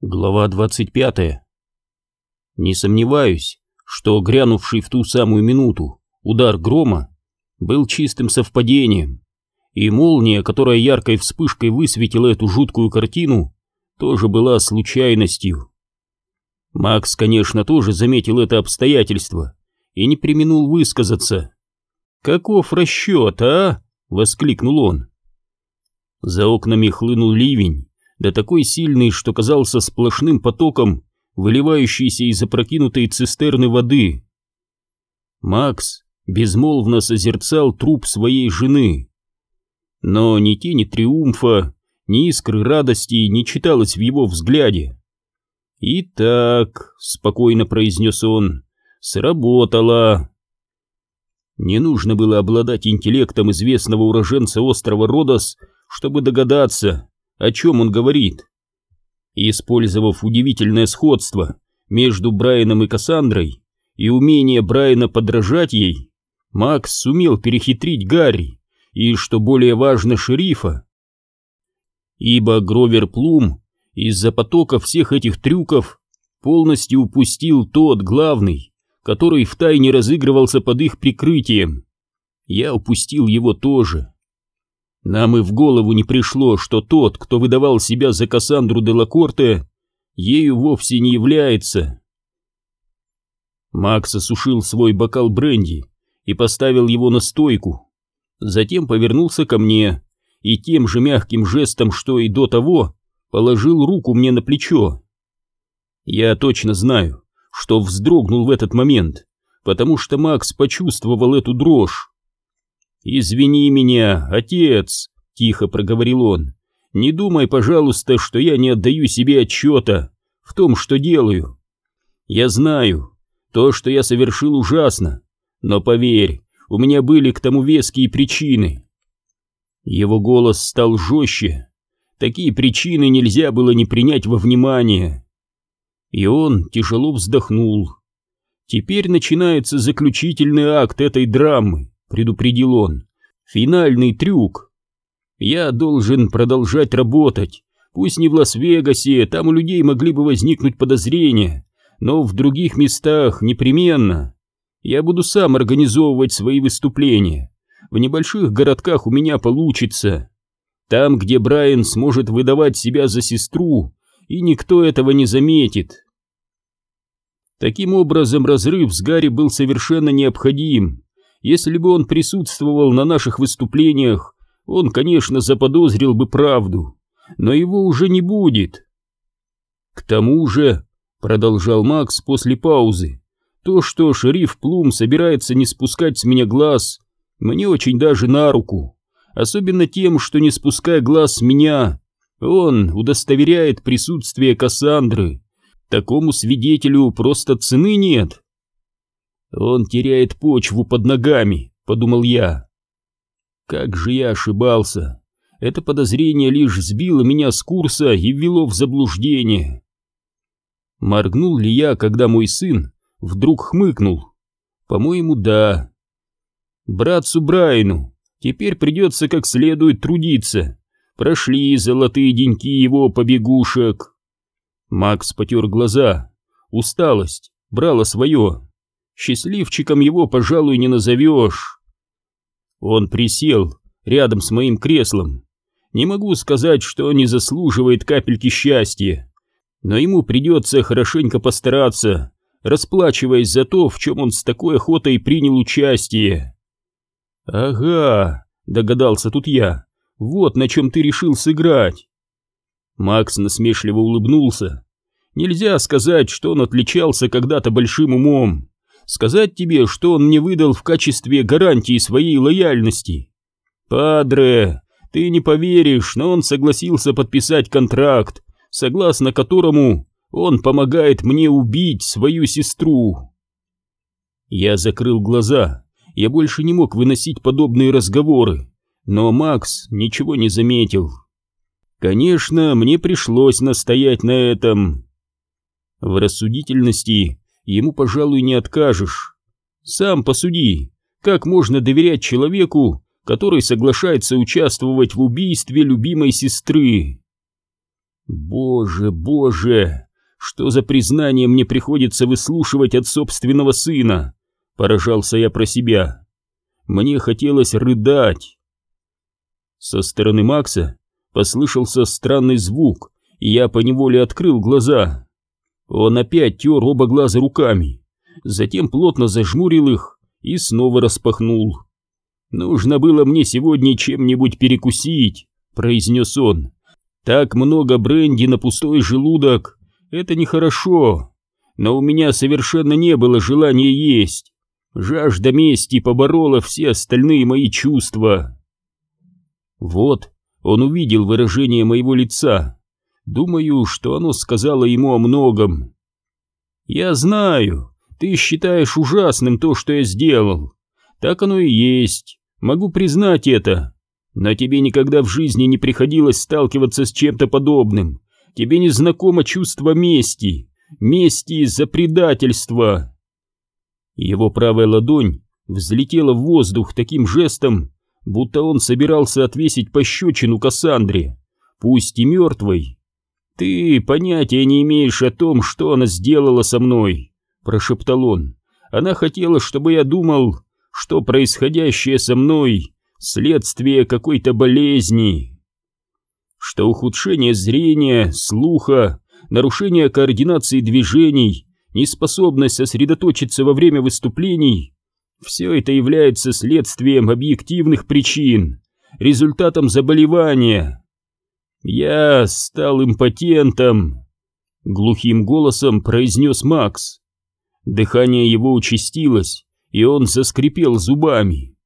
Глава 25. Не сомневаюсь, что грянувший в ту самую минуту удар грома был чистым совпадением, и молния, которая яркой вспышкой высветила эту жуткую картину, тоже была случайностью. Макс, конечно, тоже заметил это обстоятельство и не применул высказаться. «Каков расчет, а?» — воскликнул он. За окнами хлынул ливень, да такой сильный, что казался сплошным потоком, выливающийся из опрокинутой цистерны воды. Макс безмолвно созерцал труп своей жены. Но ни тени триумфа, ни искры радости не читалось в его взгляде. «Итак», — спокойно произнес он, — «сработало». Не нужно было обладать интеллектом известного уроженца острова Родос, чтобы догадаться, о чем он говорит. Использовав удивительное сходство между Брайаном и Кассандрой и умение Брайана подражать ей, Макс сумел перехитрить Гарри и, что более важно, шерифа. Ибо Гровер Плум из-за потока всех этих трюков полностью упустил тот главный, который втайне разыгрывался под их прикрытием. Я упустил его тоже. Нам и в голову не пришло, что тот, кто выдавал себя за Кассандру де Лакорте, ею вовсе не является. Макс осушил свой бокал бренди и поставил его на стойку. Затем повернулся ко мне и тем же мягким жестом, что и до того, положил руку мне на плечо. Я точно знаю, что вздрогнул в этот момент, потому что Макс почувствовал эту дрожь. «Извини меня, отец», — тихо проговорил он. «Не думай, пожалуйста, что я не отдаю себе отчета в том, что делаю. Я знаю, то, что я совершил, ужасно, но поверь, у меня были к тому веские причины». Его голос стал жестче. Такие причины нельзя было не принять во внимание. И он тяжело вздохнул. Теперь начинается заключительный акт этой драмы предупредил он. Финальный трюк. Я должен продолжать работать. Пусть не в Лас-Вегасе, там у людей могли бы возникнуть подозрения, но в других местах непременно. Я буду сам организовывать свои выступления. В небольших городках у меня получится. Там, где Брайан сможет выдавать себя за сестру, и никто этого не заметит. Таким образом, разрыв с Гарри был совершенно необходим. Если бы он присутствовал на наших выступлениях, он, конечно, заподозрил бы правду, но его уже не будет. К тому же, продолжал Макс после паузы, то, что шериф Плум собирается не спускать с меня глаз, мне очень даже на руку, особенно тем, что не спуская глаз с меня, он удостоверяет присутствие Кассандры. Такому свидетелю просто цены нет. Он теряет почву под ногами, подумал я. Как же я ошибался. Это подозрение лишь сбило меня с курса и ввело в заблуждение. Моргнул ли я, когда мой сын вдруг хмыкнул? По-моему, да. Братцу Брайну теперь придется как следует трудиться. Прошли золотые деньки его побегушек. Макс потер глаза. Усталость брала свое. Счастливчиком его, пожалуй, не назовешь. Он присел рядом с моим креслом. Не могу сказать, что не заслуживает капельки счастья, но ему придется хорошенько постараться, расплачиваясь за то, в чем он с такой охотой принял участие. «Ага», — догадался тут я, — «вот на чем ты решил сыграть». Макс насмешливо улыбнулся. Нельзя сказать, что он отличался когда-то большим умом сказать тебе, что он мне выдал в качестве гарантии своей лояльности. Падре, ты не поверишь, но он согласился подписать контракт, согласно которому он помогает мне убить свою сестру. Я закрыл глаза, я больше не мог выносить подобные разговоры, но Макс ничего не заметил. Конечно, мне пришлось настоять на этом. В рассудительности ему, пожалуй, не откажешь. Сам посуди, как можно доверять человеку, который соглашается участвовать в убийстве любимой сестры? Боже, боже, что за признание мне приходится выслушивать от собственного сына? Поражался я про себя. Мне хотелось рыдать. Со стороны Макса послышался странный звук, и я поневоле открыл глаза. Он опять тер оба глаза руками, затем плотно зажмурил их и снова распахнул. «Нужно было мне сегодня чем-нибудь перекусить», — произнес он. «Так много бренди на пустой желудок — это нехорошо, но у меня совершенно не было желания есть. Жажда мести поборола все остальные мои чувства». Вот он увидел выражение моего лица. Думаю, что оно сказало ему о многом. «Я знаю, ты считаешь ужасным то, что я сделал. Так оно и есть, могу признать это. Но тебе никогда в жизни не приходилось сталкиваться с чем-то подобным. Тебе не знакомо чувство мести, мести за предательство». Его правая ладонь взлетела в воздух таким жестом, будто он собирался отвесить пощечину Кассандре, пусть и мертвой. «Ты понятия не имеешь о том, что она сделала со мной», — прошептал он. «Она хотела, чтобы я думал, что происходящее со мной — следствие какой-то болезни, что ухудшение зрения, слуха, нарушение координации движений, неспособность сосредоточиться во время выступлений все это является следствием объективных причин, результатом заболевания. Я стал импотентом, глухим голосом произнес Макс. Дыхание его участилось, и он заскрипел зубами.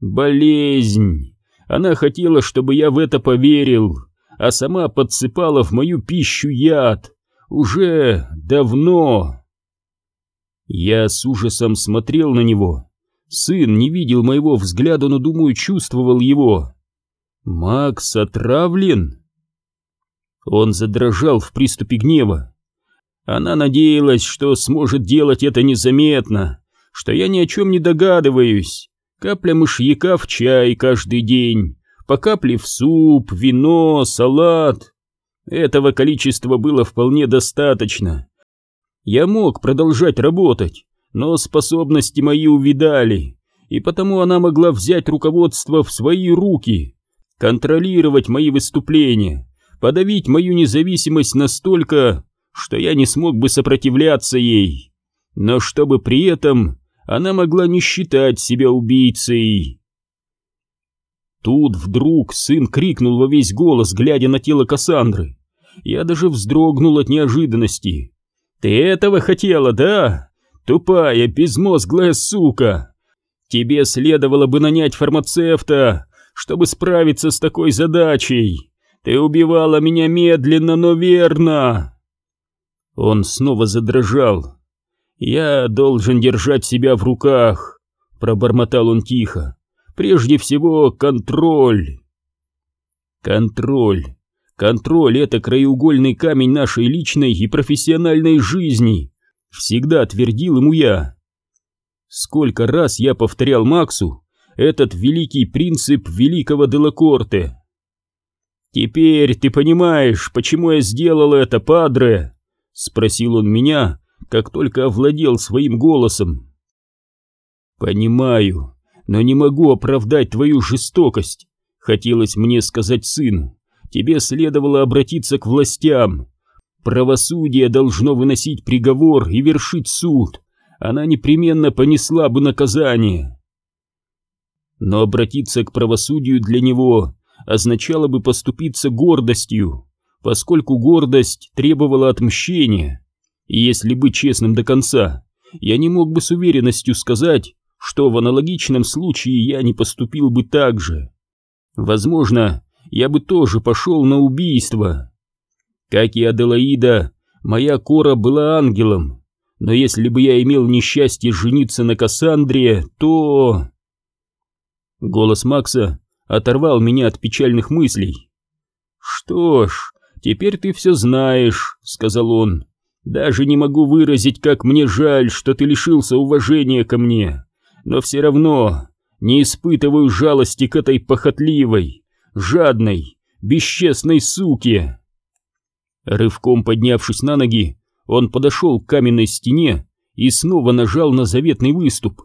Болезнь. Она хотела, чтобы я в это поверил, а сама подсыпала в мою пищу яд. Уже давно. Я с ужасом смотрел на него. Сын не видел моего взгляда, но, думаю, чувствовал его. «Макс отравлен?» Он задрожал в приступе гнева. Она надеялась, что сможет делать это незаметно, что я ни о чем не догадываюсь. Капля мышьяка в чай каждый день, по капле в суп, вино, салат. Этого количества было вполне достаточно. Я мог продолжать работать, но способности мои увидали, и потому она могла взять руководство в свои руки, контролировать мои выступления, подавить мою независимость настолько, что я не смог бы сопротивляться ей, но чтобы при этом она могла не считать себя убийцей. Тут вдруг сын крикнул во весь голос, глядя на тело Кассандры. Я даже вздрогнул от неожиданности. «Ты этого хотела, да?» Тупая, безмозглая сука! Тебе следовало бы нанять фармацевта, чтобы справиться с такой задачей. Ты убивала меня медленно, но верно. Он снова задрожал. Я должен держать себя в руках, пробормотал он тихо. Прежде всего, контроль. Контроль. Контроль — это краеугольный камень нашей личной и профессиональной жизни. Всегда твердил ему я. Сколько раз я повторял Максу этот великий принцип великого Делакорте. «Теперь ты понимаешь, почему я сделал это, падре?» — спросил он меня, как только овладел своим голосом. «Понимаю, но не могу оправдать твою жестокость», — хотелось мне сказать сыну. «Тебе следовало обратиться к властям, Правосудие должно выносить приговор и вершить суд. Она непременно понесла бы наказание. Но обратиться к правосудию для него означало бы поступиться гордостью, поскольку гордость требовала отмщения. И если быть честным до конца, я не мог бы с уверенностью сказать, что в аналогичном случае я не поступил бы так же. Возможно, я бы тоже пошел на убийство. Как и Аделаида, моя Кора была ангелом, но если бы я имел несчастье жениться на Кассандре, то... Голос Макса оторвал меня от печальных мыслей. «Что ж, теперь ты все знаешь», — сказал он. «Даже не могу выразить, как мне жаль, что ты лишился уважения ко мне, но все равно не испытываю жалости к этой похотливой, жадной, бесчестной суке». Рывком поднявшись на ноги, он подошел к каменной стене и снова нажал на заветный выступ.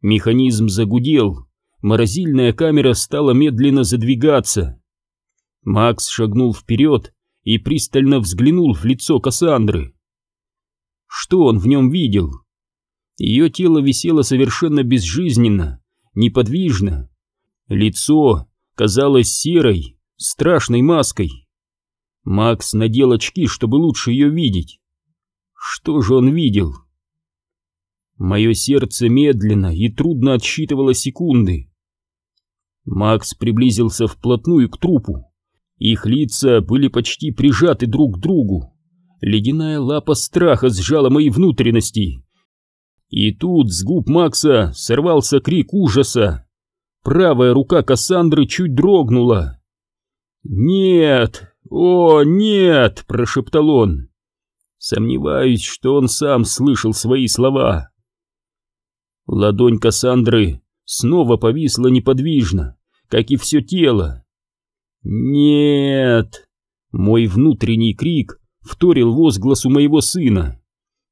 Механизм загудел, морозильная камера стала медленно задвигаться. Макс шагнул вперед и пристально взглянул в лицо Кассандры. Что он в нем видел? Ее тело висело совершенно безжизненно, неподвижно. Лицо казалось серой, страшной маской. Макс надел очки, чтобы лучше ее видеть. Что же он видел? Мое сердце медленно и трудно отсчитывало секунды. Макс приблизился вплотную к трупу. Их лица были почти прижаты друг к другу. Ледяная лапа страха сжала мои внутренности. И тут с губ Макса сорвался крик ужаса. Правая рука Кассандры чуть дрогнула. «Нет! О, нет!» — прошептал он. Сомневаюсь, что он сам слышал свои слова. Ладонь Кассандры снова повисла неподвижно, как и все тело. «Нет!» Мой внутренний крик вторил возгласу моего сына.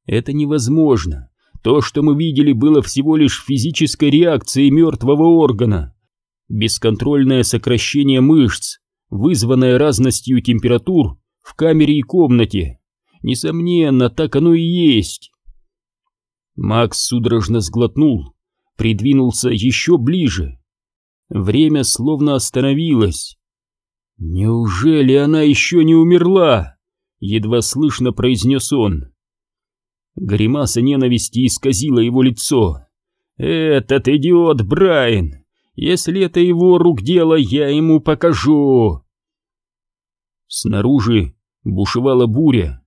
«Это невозможно. То, что мы видели, было всего лишь физической реакцией мертвого органа. Бесконтрольное сокращение мышц, вызванное разностью температур в камере и комнате. Несомненно, так оно и есть. Макс судорожно сглотнул, придвинулся еще ближе. Время словно остановилось. «Неужели она еще не умерла?» — едва слышно произнес он. Гримаса ненависти исказила его лицо. «Этот идиот Брайан! Если это его рук дело, я ему покажу!» Снаружи бушевала буря.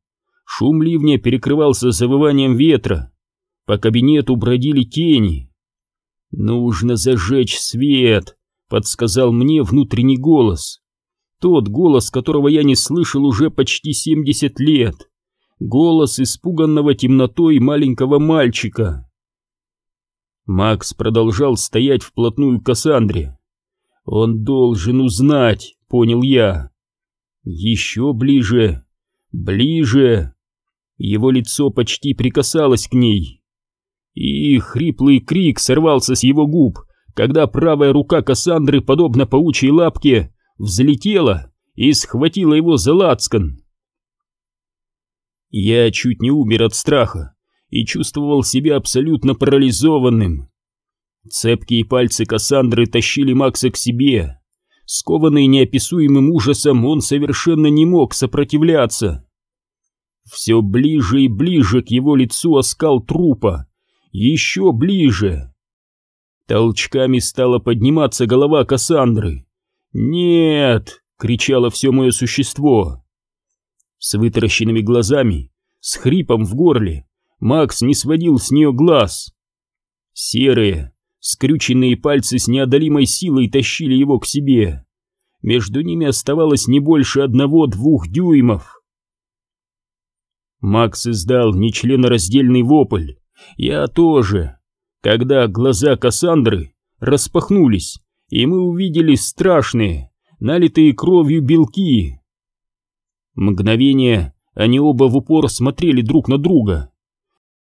Шум ливня перекрывался завыванием ветра. По кабинету бродили тени. «Нужно зажечь свет», — подсказал мне внутренний голос. Тот голос, которого я не слышал уже почти семьдесят лет. Голос испуганного темнотой маленького мальчика. Макс продолжал стоять вплотную к Кассандре. «Он должен узнать», — понял я. «Еще ближе, ближе». Его лицо почти прикасалось к ней. И хриплый крик сорвался с его губ, когда правая рука Кассандры, подобно паучьей лапке, взлетела и схватила его за лацкан. Я чуть не умер от страха и чувствовал себя абсолютно парализованным. Цепкие пальцы Кассандры тащили Макса к себе. Скованный неописуемым ужасом, он совершенно не мог сопротивляться. Все ближе и ближе к его лицу оскал трупа, еще ближе. Толчками стала подниматься голова Кассандры. «Нет!» — кричало все мое существо. С вытаращенными глазами, с хрипом в горле, Макс не сводил с нее глаз. Серые, скрюченные пальцы с неодолимой силой тащили его к себе. Между ними оставалось не больше одного-двух дюймов. Макс издал нечленораздельный вопль. Я тоже. Когда глаза Кассандры распахнулись, и мы увидели страшные, налитые кровью белки. Мгновение они оба в упор смотрели друг на друга.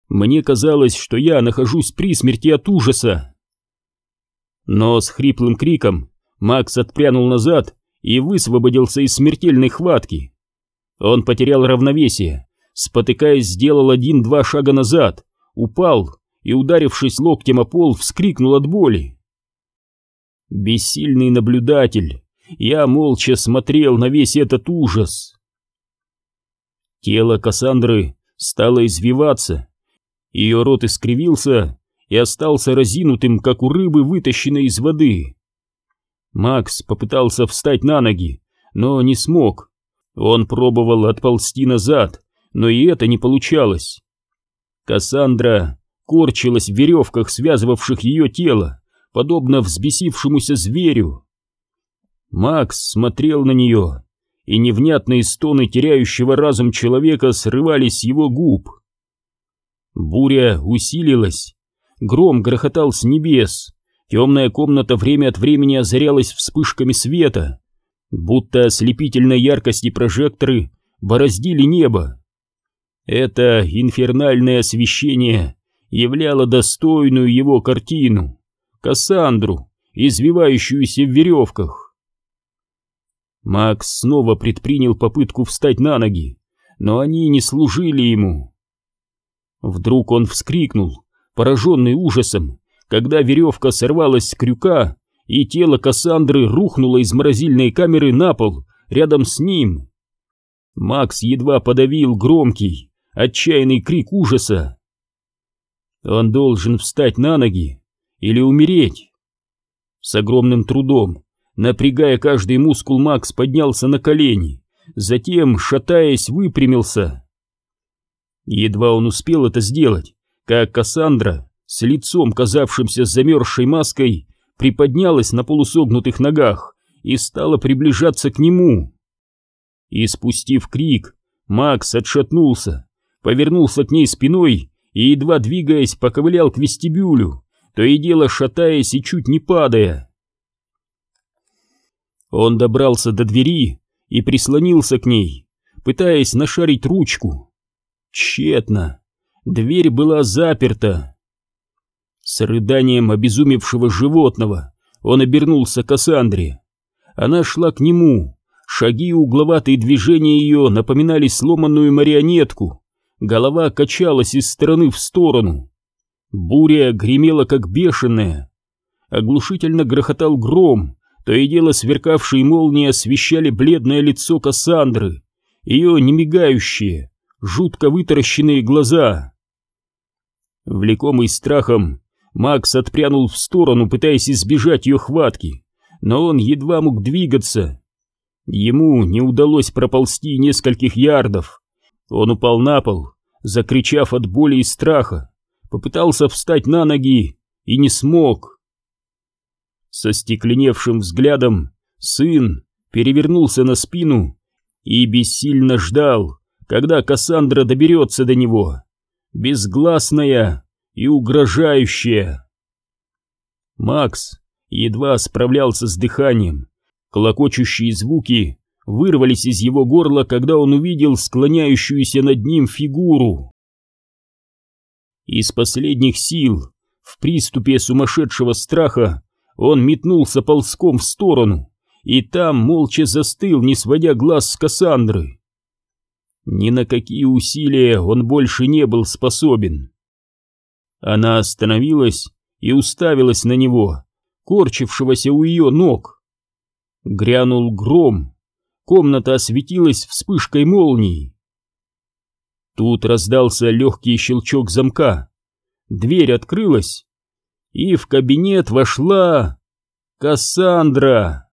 Мне казалось, что я нахожусь при смерти от ужаса. Но с хриплым криком Макс отпрянул назад и высвободился из смертельной хватки. Он потерял равновесие, спотыкаясь, сделал один-два шага назад, упал и, ударившись локтем о пол, вскрикнул от боли. Бессильный наблюдатель, я молча смотрел на весь этот ужас. Тело Кассандры стало извиваться, ее рот искривился и остался разинутым, как у рыбы, вытащенной из воды. Макс попытался встать на ноги, но не смог. Он пробовал отползти назад, но и это не получалось. Кассандра корчилась в веревках, связывавших ее тело, подобно взбесившемуся зверю. Макс смотрел на нее, и невнятные стоны теряющего разум человека срывались с его губ. Буря усилилась, гром грохотал с небес, темная комната время от времени озарялась вспышками света, будто ослепительной яркости прожекторы бороздили небо. Это инфернальное освещение являло достойную его картину — Кассандру, извивающуюся в веревках. Макс снова предпринял попытку встать на ноги, но они не служили ему. Вдруг он вскрикнул, пораженный ужасом, когда веревка сорвалась с крюка, и тело Кассандры рухнуло из морозильной камеры на пол рядом с ним. Макс едва подавил громкий, отчаянный крик ужаса. Он должен встать на ноги или умереть. С огромным трудом, напрягая каждый мускул, Макс поднялся на колени, затем, шатаясь, выпрямился. Едва он успел это сделать, как Кассандра, с лицом, казавшимся замерзшей маской, приподнялась на полусогнутых ногах и стала приближаться к нему. И спустив крик, Макс отшатнулся, повернулся к ней спиной и, едва двигаясь, поковылял к вестибюлю, то и дело шатаясь и чуть не падая. Он добрался до двери и прислонился к ней, пытаясь нашарить ручку. Тщетно. Дверь была заперта. С рыданием обезумевшего животного он обернулся к Кассандре. Она шла к нему. Шаги и угловатые движения ее напоминали сломанную марионетку. Голова качалась из стороны в сторону. Буря гремела как бешеная. Оглушительно грохотал гром, то и дело сверкавшие молнии освещали бледное лицо Кассандры, ее немигающие, жутко вытаращенные глаза. Влекомый страхом, Макс отпрянул в сторону, пытаясь избежать ее хватки, но он едва мог двигаться. Ему не удалось проползти нескольких ярдов. Он упал на пол, закричав от боли и страха, попытался встать на ноги и не смог. Со стекленевшим взглядом сын перевернулся на спину и бессильно ждал, когда Кассандра доберется до него, безгласная и угрожающая. Макс едва справлялся с дыханием, клокочущие звуки вырвались из его горла, когда он увидел склоняющуюся над ним фигуру. Из последних сил, в приступе сумасшедшего страха, он метнулся ползком в сторону и там молча застыл, не сводя глаз с Кассандры. Ни на какие усилия он больше не был способен. Она остановилась и уставилась на него, корчившегося у ее ног. Грянул гром, комната осветилась вспышкой молнии. Тут раздался легкий щелчок замка, дверь открылась, и в кабинет вошла Кассандра.